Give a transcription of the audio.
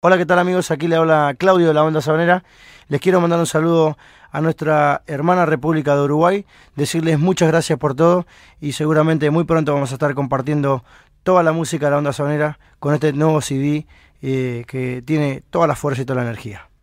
Hola, ¿qué tal amigos? Aquí le habla Claudio de la Banda Sabanera. Les quiero mandar un saludo a nuestra hermana República de Uruguay, decirles muchas gracias por todo y seguramente muy pronto vamos a estar compartiendo toda la música de la Banda Sabanera con este nuevo CD eh, que tiene toda la fuerza y toda la energía.